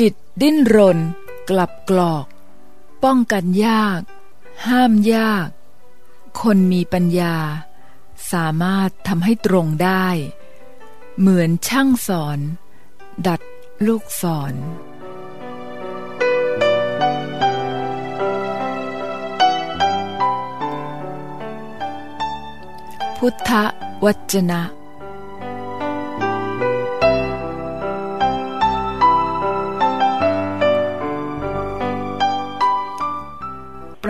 จิตดิ้นรน กลับกรอก ป้องกันยาก ห้ามยาก คนมีปัญญา สามารถทำให้ตรงได้ เหมือนช่างสอน ดัดลูกศรพุทธวจนะ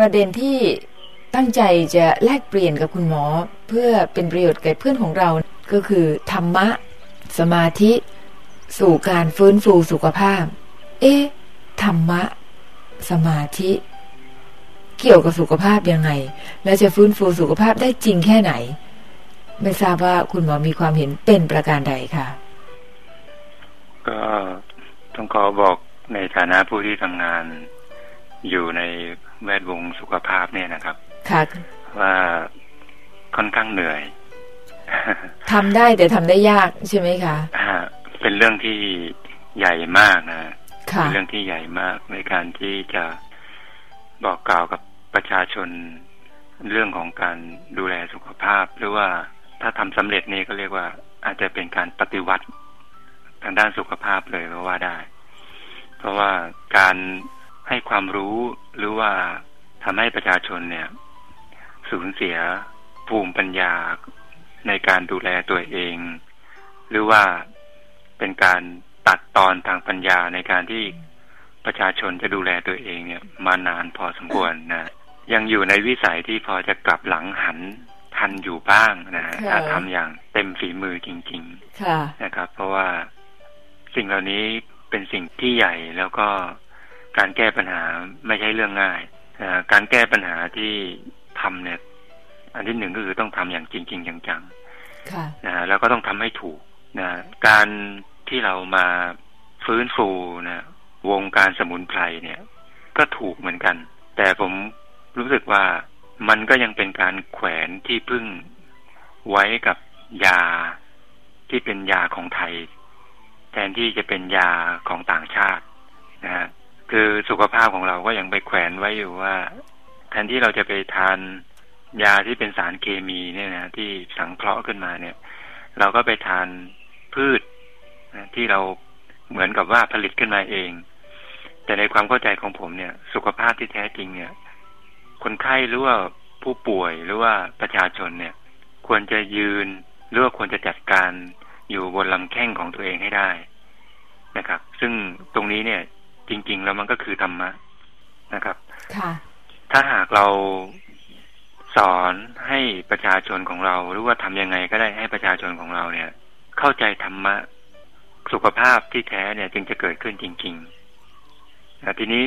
ประเด็นที่ตั้งใจจะแลกเปลี่ยนกับคุณหมอ เพื่อเป็นประโยชน์แก่เพื่อนของเรา ก็คือ ธรรมะ สมาธิ สู่การฟื้นฟูสุขภาพ เอ๊ะธรรมะ สมาธิ เกี่ยวกับสุขภาพยังไง และจะฟื้นฟูสุขภาพได้จริงแค่ไหน ไม่ทราบว่าคุณหมอมีความเห็นเป็นประการใดคะก็ต้องขอบอกในฐานะผู้ที่ทำงานอยู่ใน แวดวงสุขภาพเนี่ยนะครับ ค่ะว่าค่อนข้างเหนื่อยทำได้แต่ทำได้ยากใช่ไหมคะอ่าเป็นเรื่องที่ใหญ่มากนะค่ะเป็นเรื่องที่ใหญ่มากในการที่จะบอกกล่าวกับประชาชนเรื่องของการดูแลสุขภาพ หรือว่าถ้าทำสำเร็จนี่ก็เรียกว่า อาจจะเป็นการปฏิวัติทางด้านสุขภาพเลยก็ว่าได้ เพราะว่าการ ให้ความรู้หรือว่าทำให้ประชาชนเนี่ย สูญเสียภูมิปัญญาในการดูแลตัวเอง หรือว่าเป็นการตัดตอนทางปัญญาในการที่ประชาชนจะดูแลตัวเองเนี่ยมานานพอสมควรนะยังอยู่ในวิสัยที่พอจะกลับหลังหันทันอยู่บ้างนะค่ะถ้าทำอย่างเต็มฝีมือจริงๆค่ะนะครับ เพราะว่าสิ่งเหล่านี้เป็นสิ่งที่ใหญ่แล้วก็ การแก้ปัญหาไม่ใช่เรื่องง่ายอ่าการแก้ปัญหาที่ทำเนี่ย อันที่หนึ่งก็คือต้องทำอย่างจริงๆจังค่ะๆนะแล้วก็ต้องทำให้ถูกนะการที่เรามาฟื้นฟูนะวงการสมุนไพรเนี่ย ก็ถูกเหมือนกัน แต่ผมรู้สึกว่ามันก็ยังเป็นการแขวนที่พึ่งไว้กับยาที่เป็นยาของไทย แทนที่จะเป็นยาของต่างชาตินะฮะ คือสุขภาพของเราก็ยังไปแขวนไว้อยู่ว่า แทนที่เราจะไปทานยาที่เป็นสารเคมีเนี่ยนะที่สังเคราะห์ขึ้นมาเนี่ย เราก็ไปทานพืชนะที่เราเหมือนกับว่าผลิตขึ้นมาเอง แต่ในความเข้าใจของผมเนี่ย สุขภาพที่แท้จริงเนี่ย คนไข้หรือว่าผู้ป่วยหรือว่าประชาชนเนี่ย ควรจะยืนหรือว่าควรจะจัดการอยู่บนลำแข้งของตัวเองให้ได้นะครับ ซึ่งตรงนี้เนี่ย จริง ๆ แล้วมันก็คือธรรมะนะครับค่ะถ้าหากเราสอนให้ประชาชนของเรา หรือว่าทำยังไงก็ได้ให้ประชาชนของเราเนี่ย เข้าใจธรรมะสุขภาพที่แท้เนี่ย จึงจะเกิดขึ้นจริงๆนะทีนี้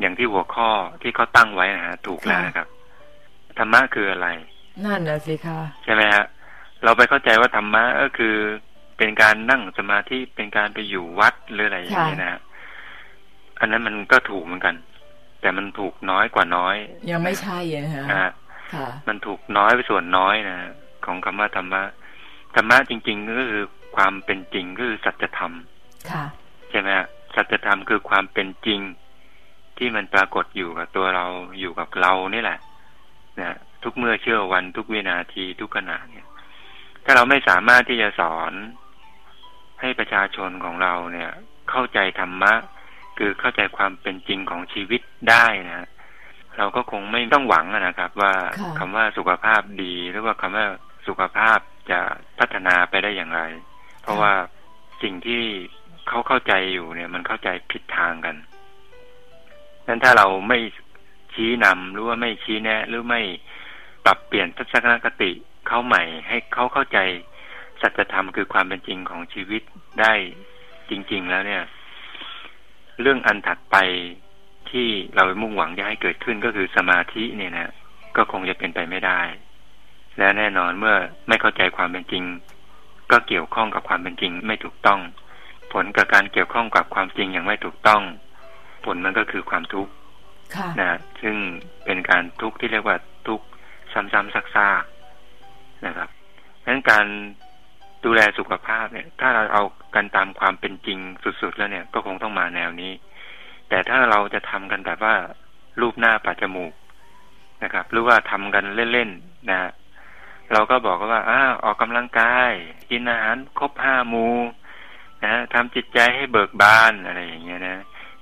อย่างที่หัวข้อที่เขาตั้งไว้นะฮะถูกแล้วนะครับธรรมะคืออะไร นั่นนะสิคะใช่ไหมฮะเราไปเข้าใจว่าธรรมะก็คือเป็นการนั่งสมาธิเป็นการไปอยู่วัดหรืออะไรอย่างนี้ยนะฮะ อันนั้นมันก็ถูกเหมือนกัน แต่มันถูกน้อยกว่าน้อย ยังไม่ใช่นะฮะนะฮะค่ะมันถูกน้อยไปส่วนน้อยนะของคำว่าธรรมะธรรมะจริง ๆ ก็คือความเป็นจริงก็คือสัจธรรมค่ะใช่ไหมฮะสัจธรรมคือความเป็นจริง ที่มันปรากฏอยู่กับตัวเราอยู่กับเรานี่แหละนะทุกเมื่อเชื่อวันทุกวินาทีทุกขณะเนี่ย ถ้าเราไม่สามารถที่จะสอนให้ประชาชนของเราเนี่ย เข้าใจธรรมะ คือเข้าใจความเป็นจริงของชีวิตได้นะเราก็คงไม่ต้องหวังอะนะครับ ว่าค่ะคำว่าสุขภาพดี หรือว่าคำว่าสุขภาพจะพัฒนาไปได้อย่างไร เพราะว่าสิ่งที่เขาเข้าใจอยู่เนี่ย มันเข้าใจผิดทางกันนั้นถ้าเราไม่ชี้นำหรือว่าไม่ชี้แนะ หรือไม่ปรับเปลี่ยนทัศนคติเขาใหม่ ให้เขาเข้าใจสัจธรรมคือความเป็นจริงของชีวิตได้จริง ๆ แล้วเนี่ย เรื่องอันถัดไปที่เรามุ่งหวังจะให้เกิดขึ้นก็คือสมาธิเนี่ยนะก็คงจะเป็นไปไม่ได้ และแน่นอนเมื่อไม่เข้าใจความเป็นจริง ก็เกี่ยวข้องกับความเป็นจริงไม่ถูกต้อง ผลกับการเกี่ยวข้องกับความจริงอย่างไม่ถูกต้อง ผลมันก็คือความทุกข์ค่ะนะซึ่งเป็นการทุกข์ที่เรียกว่าทุกข์ซ้ำๆซากๆนะครับดังนั้นการ ดูแลสุขภาพเนี่ย ถ้าเราเอากันตามความเป็นจริงสุดๆแล้วเนี่ย ก็คงต้องมาแนวนี้ แต่ถ้าเราจะทำกันแบบว่า รูปหน้าปัดจมูกนะครับ หรือว่าทำกันเล่นๆนะเราก็บอกว่าอ้าออกกำลังกายกินอาหารครบห้ามูนะทำจิตใจให้เบิกบานอะไรอย่างเงี้ยนะ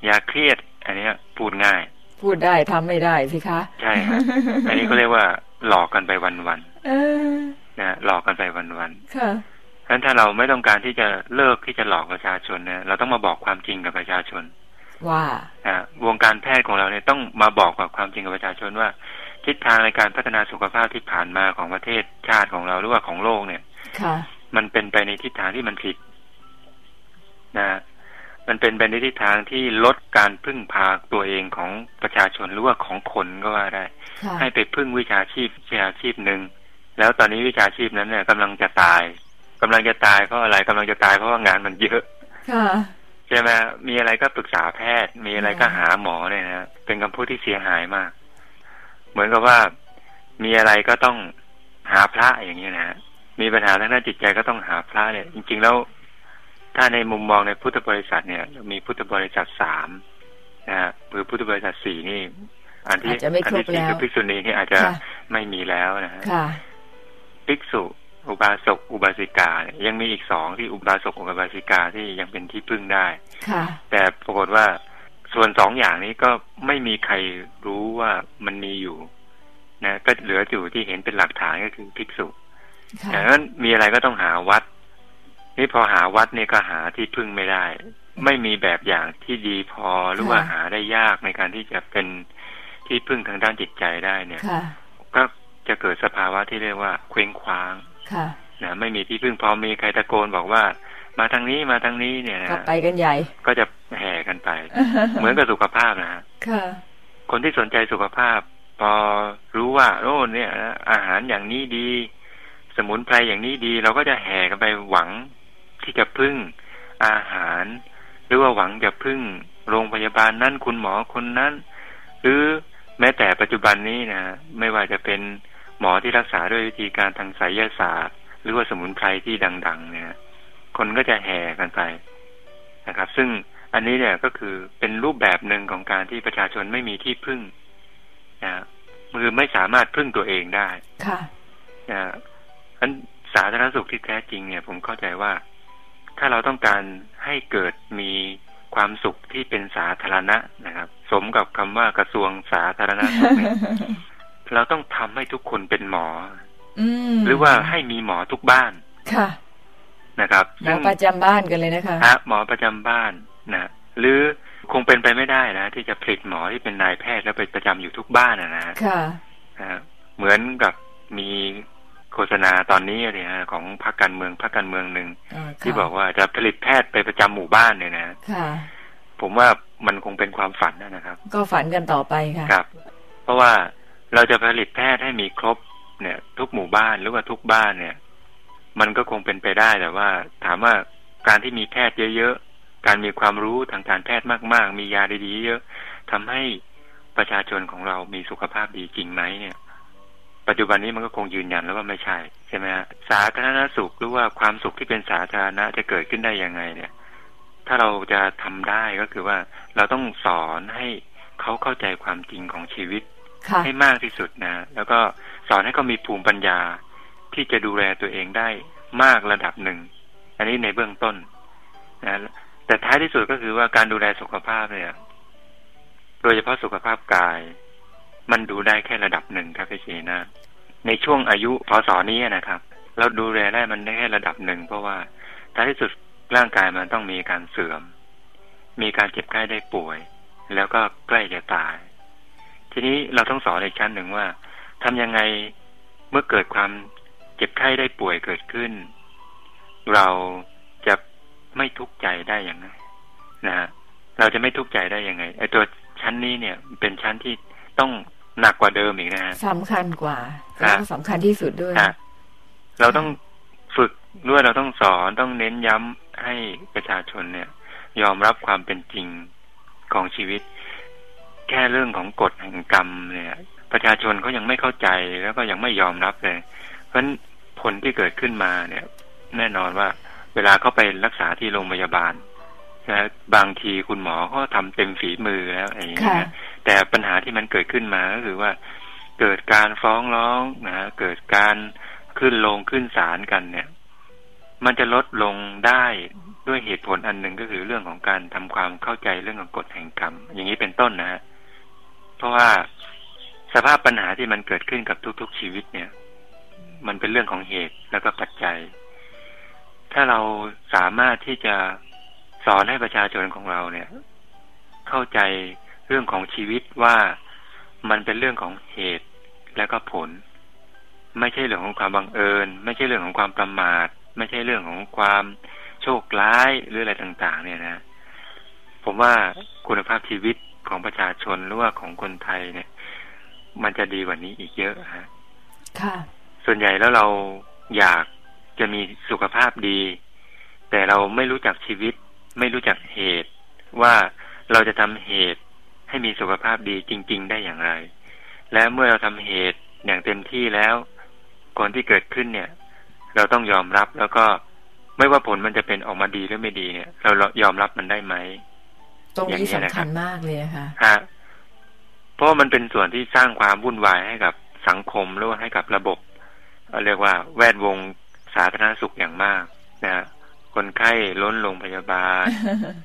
อย่าเครียด อันนี้พูดง่าย พูดได้ทำไม่ได้สิคะ ใช่ครับอันนี้ก็เรียกว่าหลอกกันไปวันเออๆนะหลอกกันไปวันๆค่ะ ฉะนั้นถ้าเราไม่ต้องการที่จะเลิกที่จะหลอกประชาชนเนี่ยเราต้องมาบอกความจริงกับประชาชนว่าอ่าวงการแพทย์ของเราเนี่ยต้องมาบอกกับความจริงกับประชาชนว่า ทิศทางในการพัฒนาสุขภาพที่ผ่านมาของประเทศชาติของเราหรือว่าของโลกเนี่ยค่ะมันเป็นไปในทิศทางที่มันผิดนะมันเป็นไปในทิศทางที่ลดการพึ่งพาตัวเองของประชาชนหรือว่าของคนก็ว่าได้ค่ะให้ไปพึ่งวิชาชีพวิชาชีพหนึ่งแล้วตอนนี้วิชาชีพนั้นเนี่ยกำลังจะตาย กำลังจะตายเพราะอะไรกำลังจะตายเพราะว่างานมันเยอะค่ะใช่ไหมมีอะไรก็ปรึกษาแพทย์ มีอะไรก็หาหมอเนี่ยนะเป็นคำพูดที่เสียหายมาก เหมือนกับว่ามีอะไรก็ต้องหาพระอย่างนี้ยนะมีปัญหาทางด้านจิตใจก็ต้องหาพระเนี่ย จริง ๆ แล้วถ้าในมุมมองในพุทธบริษัทเนี่ย มีพุทธบริษัทสามนะฮะหรือพุทธบริษัทสี่นี่ อันที่อาจจะไม่อัครบที่สี่แล้วคือภิกษุณีนี่อาจจะค่ะไม่มีแล้วนะฮะค่ะภิกษุ อุบาสกอุบาสิกาเนี่ยยังมีอีกสองที่อุบาสกอุบาสิกาที่ยังเป็นที่พึ่งได้ค่ะแต่ปรากฏว่าส่วนสองอย่างนี้ก็ไม่มีใครรู้ว่ามันมีอยู่นะก็เหลืออยู่ที่เห็นเป็นหลักฐานก็คือภิกษุค่ะดังนั้นมีอะไรก็ต้องหาวัด นี่พอหาวัดเนี่ยก็หาที่พึ่งไม่ได้ ไม่มีแบบอย่างที่ดีพอหรือว่าหาได้ยากในการที่จะเป็นที่พึ่งทางด้านจิตใจได้เนี่ยค่ะก็จะเกิดสภาวะที่เรียกว่าเคว้งคว้าง ค่ะนะไม่มีที่พึ่งพอมีใครตะโกนบอกว่า มาทางนี้มาทางนี้เนี่ยนะก็ไปกันใหญ่ ก็จะแห่กันไป เหมือนกับสุขภาพนะฮะค่ะ คนที่สนใจสุขภาพ พอรู้ว่าโอ้เนี่ยนะอาหารอย่างนี้ดี สมุนไพรอย่างนี้ดี เราก็จะแห่กันไปหวังที่จะพึ่งอาหาร หรือว่าหวังจะพึ่งโรงพยาบาลนั้นคุณหมอคนนั้น หรือแม้แต่ปัจจุบันนี้นะไม่ว่าจะเป็น หมอที่รักษาด้วยวิธีการทางไสยศาสตร์ หรือว่าสมุนไพรที่ดัง ๆ เนี่ย คนก็จะแห่กันไปนะครับ ซึ่งอันนี้เนี่ยก็คือเป็นรูปแบบหนึ่งของการที่ประชาชนไม่มีที่พึ่งนะคือไม่สามารถพึ่งตัวเองได้ ค่ะนะอันสาธารณสุขที่แท้จริงเนี่ย ผมเข้าใจว่า ถ้าเราต้องการให้เกิดมีความสุขที่เป็นสาธารณะนะครับ สมกับคำว่ากระทรวงสาธารณสุขเนี่ย เราต้องทำให้ทุกคนเป็นหมอ อืมหรือว่าให้มีหมอทุกบ้านค่ะนะครับหมอประจำบ้านกันเลยนะคะฮะหมอประจำบ้านนะหรือคงเป็นไปไม่ได้นะที่จะผลิตหมอที่เป็นนายแพทย์แล้วไปประจำอยู่ทุกบ้านนะนะค่ะนะฮะเหมือนกับมีโฆษณาตอนนี้เนี่ยนะของพรรคการเมืองพรรคการเมืองหนึ่งอ่าที่ค่ะบอกว่าจะผลิตแพทย์ไปประจำหมู่บ้านเนี่ยนะค่ะผมว่ามันคงเป็นความฝันนะครับ ก็ฝันกันต่อไปค่ะครับ เพราะว่า เราจะผลิตแพทย์ให้มีครบเนี่ย ทุกหมู่บ้านหรือว่าทุกบ้านเนี่ย มันก็คงเป็นไปได้แต่ว่า ถามว่าการที่มีแพทย์เยอะๆการมีความรู้ทางการแพทย์มากๆ มียาดีๆเยอะทำให้ประชาชนของเรามีสุขภาพดีจริงไหมเนี่ย ปัจจุบันนี้มันก็คงยืนยันแล้วว่าไม่ใช่ใช่ไหมฮะสาธารณสุขหรือว่าความสุขที่เป็นสาธารณะจะเกิดขึ้นได้ยังไงเนี่ย ถ้าเราจะทำได้ก็คือว่าเราต้องสอนให้เขาเข้าใจความจริงของชีวิต ให้มากที่สุดนะ แล้วก็สอนให้เขามีภูมิปัญญาที่จะดูแลตัวเองได้มากระดับหนึ่ง อันนี้ในเบื้องต้นนะแต่ท้ายที่สุดก็คือว่าการดูแลสุขภาพเนี่ย โดยเฉพาะสุขภาพกาย มันดูได้แค่ระดับหนึ่งครับพี่เชนะ ในช่วงอายุพศนี้นะครับ เราดูแลได้มันได้แค่ระดับหนึ่งเพราะว่าท้ายที่สุดร่างกายมันต้องมีการเสื่อม มีการเจ็บไข้ได้ป่วย แล้วก็ใกล้จะตาย ทีนี้เราต้องสอนในชั้นหนึ่งว่าทำยังไงเมื่อเกิดความเจ็บไข้ได้ป่วยเกิดขึ้น เราจะไม่ทุกข์ใจได้อย่างไรนะฮะเราจะไม่ทุกข์ใจได้ยังไงไอ้ตัวชั้นนี้เนี่ยเป็นชั้นที่ต้องหนักกว่าเดิมอีกนะฮะสำคัญกว่าครัแล้บวสำคัญที่สุดด้วยฮะเราต้องฝึกด้วยเราต้องสอนต้องเน้นย้ำให้ประชาชนเนี่ย ยอมรับความเป็นจริงของชีวิต แค่เรื่องของกฎแห่งกรรมเนี่ย ประชาชนเขายังไม่เข้าใจแล้วก็ยังไม่ยอมรับเลย เพราะฉะนั้นผลที่เกิดขึ้นมาเนี่ย แน่นอนว่า เวลาเขาไปรักษาที่โรงพยาบาลนะบางทีคุณหมอเขาทำเต็มฝีมือแล้วอะไรอย่างเงี้ยแต่ปัญหาที่มันเกิดขึ้นมาก็คือว่า เกิดการฟ้องร้องนะเกิดการขึ้นลงขึ้นศาลกันเนี่ย มันจะลดลงได้ด้วยเหตุผลอันหนึ่งก็คือเรื่องของการทำความเข้าใจเรื่องของกฎแห่งกรรม อย่างนี้เป็นต้นนะฮะ เพราะว่าสภาพปัญหาที่มันเกิดขึ้นกับทุกๆชีวิตเนี่ย มันเป็นเรื่องของเหตุแล้วก็ปัจจัย ถ้าเราสามารถที่จะสอนให้ประชาชนของเราเนี่ย เข้าใจเรื่องของชีวิตว่ามันเป็นเรื่องของเหตุและก็ผล ไม่ใช่เรื่องของความบังเอิญ ไม่ใช่เรื่องของความประมาท ไม่ใช่เรื่องของความโชคร้ายหรืออะไรต่าง ๆ เนี่ยนะ ผมว่าคุณภาพชีวิต ของประชาชนหรือว่าของคนไทยเนี่ย มันจะดีกว่านี้อีกเยอะฮะค่ะ ส่วนใหญ่แล้วเราอยากจะมีสุขภาพดี แต่เราไม่รู้จักชีวิต ไม่รู้จักเหตุ ว่าเราจะทำเหตุให้มีสุขภาพดีจริง ๆ ได้อย่างไร และเมื่อเราทำเหตุอย่างเต็มที่แล้วก่อนที่เกิดขึ้นเนี่ย เราต้องยอมรับแล้วก็ไม่ว่าผลมันจะเป็นออกมาดีหรือไม่ดีเนี่ย เรายอมรับมันได้ไหม ตรงนี้สำคัญมากเลยค่ะฮะเพราะมันเป็นส่วนที่สร้างความวุ่นวายให้กับสังคมหรือว่าให้กับระบบเรียกว่า แวดวงสาธารณสุขอย่างมากนะคนไข้ล้นโรงพยาบาล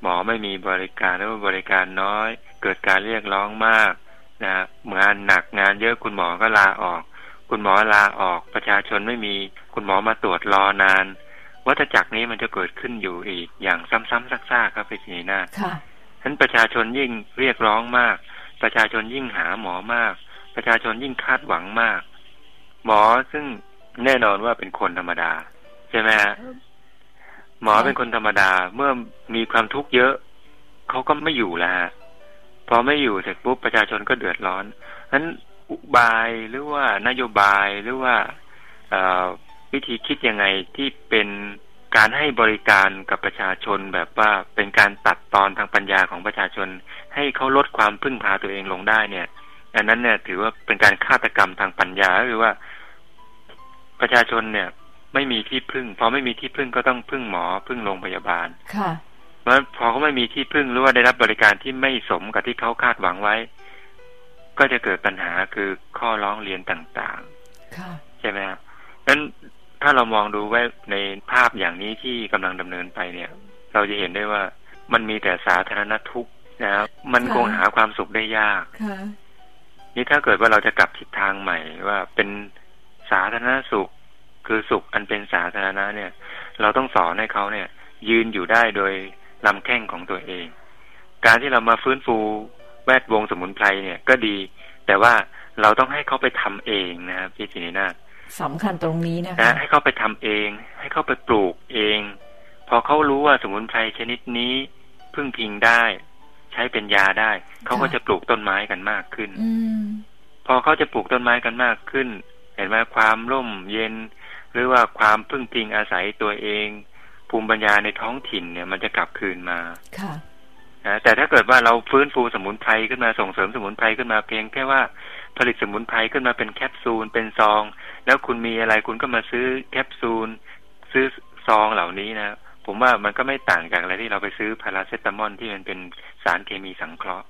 หมอไม่มีบริการหรือว่าบริการน้อย เกิดการเรียกร้องมากนะงานหนักงานเยอะคุณหมอก็ลาออก คุณหมอลาออกประชาชนไม่มี คุณหมอมาตรวจรอนาน วัฏจักรนี้มันจะเกิดขึ้นอยู่อีกอย่างซ้ำๆซักๆครับพี่นีนาค่ะฉะ นั้นประชาชนยิ่งเรียกร้องมาก ประชาชนยิ่งหาหมอมาก ประชาชนยิ่งคาดหวังมาก หมอซึ่งแน่นอนว่าเป็นคนธรรมดา ใช่ไหมฮะหมอเป็นคนธรรมดาเมื่อมีความทุกข์เยอะเขาก็ไม่อยู่แล้วพอไม่อยู่เสร็จปุ๊บประชาชนก็เดือดร้อนนั้นอุบายหรือว่านโยบายหรือว่าวิธีคิดยังไงที่เป็น การให้บริการกับประชาชนแบบว่าเป็นการตัดตอนทางปัญญาของประชาชน ให้เขาลดความพึ่งพาตัวเองลงได้เนี่ย อันนั้นเนี่ย ถือว่าเป็นการฆาตกรรมทางปัญญาหรือว่าประชาชนเนี่ย ไม่มีที่พึ่งพอไม่มีที่พึ่งก็ต้องพึ่งหมอพึ่งโรงพยาบาลค่ะเพราะพอเขาไม่มีที่พึ่งหรือว่าได้รับบริการที่ไม่สมกับที่เขาคาดหวังไว้ ก็จะเกิดปัญหาคือข้อร้องเรียนต่างๆใช่ไหมครับนั้น ถ้าเรามองดูไว้ในภาพอย่างนี้ที่กำลังดำเนินไปเนี่ย เราจะเห็นได้ว่ามันมีแต่สาธารณทุกข์นะครับมันคงหาความสุขได้ยากนี่ถ้าเกิดว่าเราจะกลับทิศทางใหม่ว่าเป็นสาธารณสุข คือสุขอันเป็นสาธารณะเนี่ย เราต้องสอนให้เขาเนี่ย ยืนอยู่ได้โดยลำแข้งของตัวเอง การที่เรามาฟื้นฟูแวดวงสมุนไพรเนี่ยก็ดี แต่ว่าเราต้องให้เขาไปทำเองนะครับพี่จินีนา สำคัญตรงนี้นะคะ ให้เขาไปทำเอง ให้เขาไปปลูกเอง พอเขารู้ว่าสมุนไพรชนิดนี้พึ่งพิงได้ ใช้เป็นยาได้ เขาก็จะปลูกต้นไม้กันมากขึ้นอพอเขาจะปลูกต้นไม้กันมากขึ้น เห็นไหมความร่มเย็น หรือว่าความพึ่งพิงอาศัยตัวเอง ภูมิปัญญาในท้องถิ่นเนี่ย มันจะกลับคืนมาค่ะนะแต่ถ้าเกิดว่าเราฟื้นฟูสมุนไพรขึ้นมาส่งเสริมสมุนไพรขึ้นมาเพียงแค่ว่าผลิตสมุนไพรขึ้นมาเป็นแคปซูลเป็นซอง แล้วคุณมีอะไรคุณก็มาซื้อแคปซูล ซื้อซองเหล่านี้นะผมว่ามันก็ไม่ต่างจากอะไรที่เราไปซื้อพาราเซตามอลที่มันเป็นสารเคมีสังเคราะห์